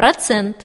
процент.